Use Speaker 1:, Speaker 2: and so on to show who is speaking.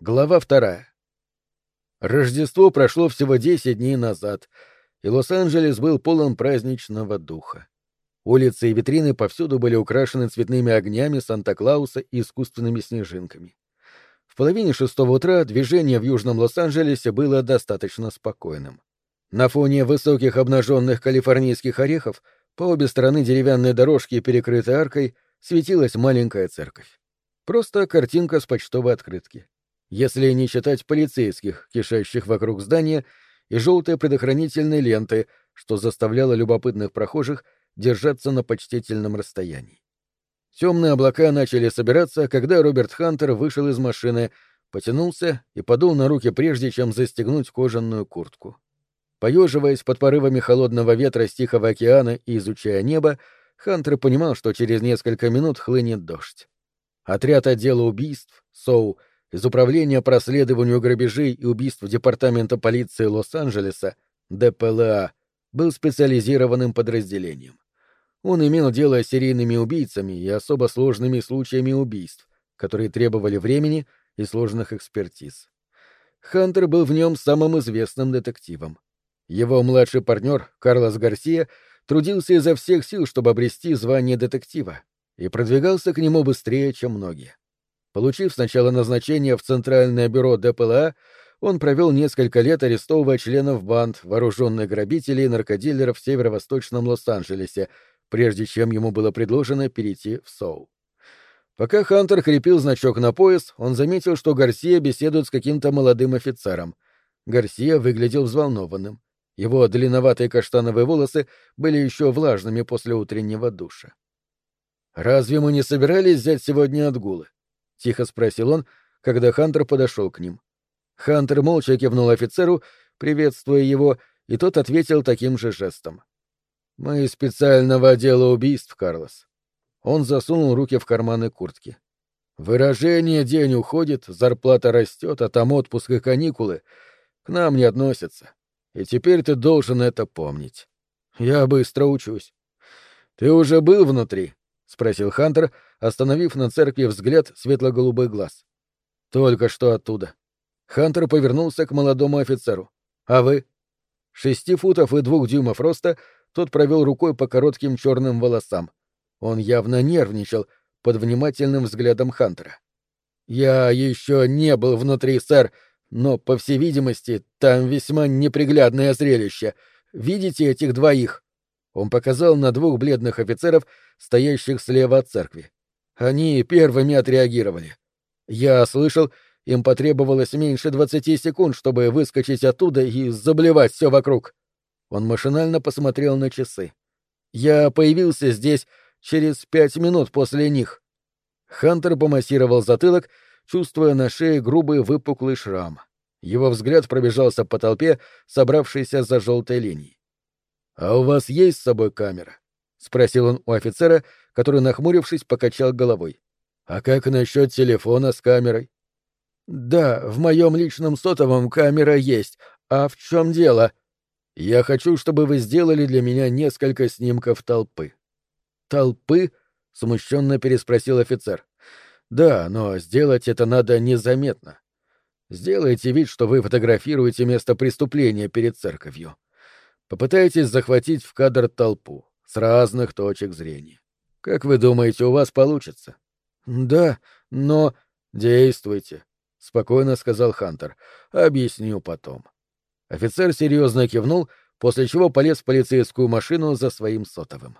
Speaker 1: Глава вторая. Рождество прошло всего десять дней назад, и Лос-Анджелес был полон праздничного духа. Улицы и витрины повсюду были украшены цветными огнями Санта-Клауса и искусственными снежинками. В половине шестого утра движение в Южном Лос-Анджелесе было достаточно спокойным. На фоне высоких обнаженных калифорнийских орехов по обе стороны деревянной дорожки, перекрытой аркой, светилась маленькая церковь. Просто картинка с почтовой открытки если не считать полицейских, кишащих вокруг здания, и желтой предохранительной ленты, что заставляло любопытных прохожих держаться на почтительном расстоянии. Темные облака начали собираться, когда Роберт Хантер вышел из машины, потянулся и подул на руки прежде, чем застегнуть кожаную куртку. Поеживаясь под порывами холодного ветра с Тихого океана и изучая небо, Хантер понимал, что через несколько минут хлынет дождь. Отряд отдела убийств, СОУ, из Управления по расследованию грабежей и убийств Департамента полиции Лос-Анджелеса, ДПЛА, был специализированным подразделением. Он имел дело с серийными убийцами и особо сложными случаями убийств, которые требовали времени и сложных экспертиз. Хантер был в нем самым известным детективом. Его младший партнер, Карлос Гарсия, трудился изо всех сил, чтобы обрести звание детектива, и продвигался к нему быстрее, чем многие. Получив сначала назначение в Центральное бюро ДПЛА, он провел несколько лет арестовывая членов банд, вооруженных грабителей и наркодилеров в северо-восточном Лос-Анджелесе, прежде чем ему было предложено перейти в СОУ. Пока Хантер крепил значок на пояс, он заметил, что Гарсия беседует с каким-то молодым офицером. Гарсия выглядел взволнованным. Его длинноватые каштановые волосы были еще влажными после утреннего душа. «Разве мы не собирались взять сегодня отгулы?» — тихо спросил он, когда Хантер подошел к ним. Хантер молча кивнул офицеру, приветствуя его, и тот ответил таким же жестом. «Мы из специального отдела убийств, Карлос». Он засунул руки в карманы куртки. «Выражение «день уходит», зарплата растет, а там отпуск и каникулы к нам не относятся. И теперь ты должен это помнить. Я быстро учусь. Ты уже был внутри?» — спросил Хантер, — остановив на церкви взгляд светло-голубых глаз. «Только что оттуда». Хантер повернулся к молодому офицеру. «А вы?» Шести футов и двух дюймов роста тот провел рукой по коротким черным волосам. Он явно нервничал под внимательным взглядом Хантера. «Я еще не был внутри, сэр, но, по всей видимости, там весьма неприглядное зрелище. Видите этих двоих?» Он показал на двух бледных офицеров, стоящих слева от церкви. Они первыми отреагировали. Я слышал, им потребовалось меньше двадцати секунд, чтобы выскочить оттуда и заблевать все вокруг. Он машинально посмотрел на часы. Я появился здесь через пять минут после них. Хантер помассировал затылок, чувствуя на шее грубый выпуклый шрам. Его взгляд пробежался по толпе, собравшейся за желтой линией. «А у вас есть с собой камера?» — спросил он у офицера, который, нахмурившись, покачал головой. «А как насчет телефона с камерой?» «Да, в моем личном сотовом камера есть. А в чем дело?» «Я хочу, чтобы вы сделали для меня несколько снимков толпы». «Толпы?» — смущенно переспросил офицер. «Да, но сделать это надо незаметно. Сделайте вид, что вы фотографируете место преступления перед церковью. Попытайтесь захватить в кадр толпу с разных точек зрения. Как вы думаете, у вас получится? Да, но действуйте, спокойно сказал Хантер. Объясню потом. Офицер серьезно кивнул, после чего полез в полицейскую машину за своим сотовым.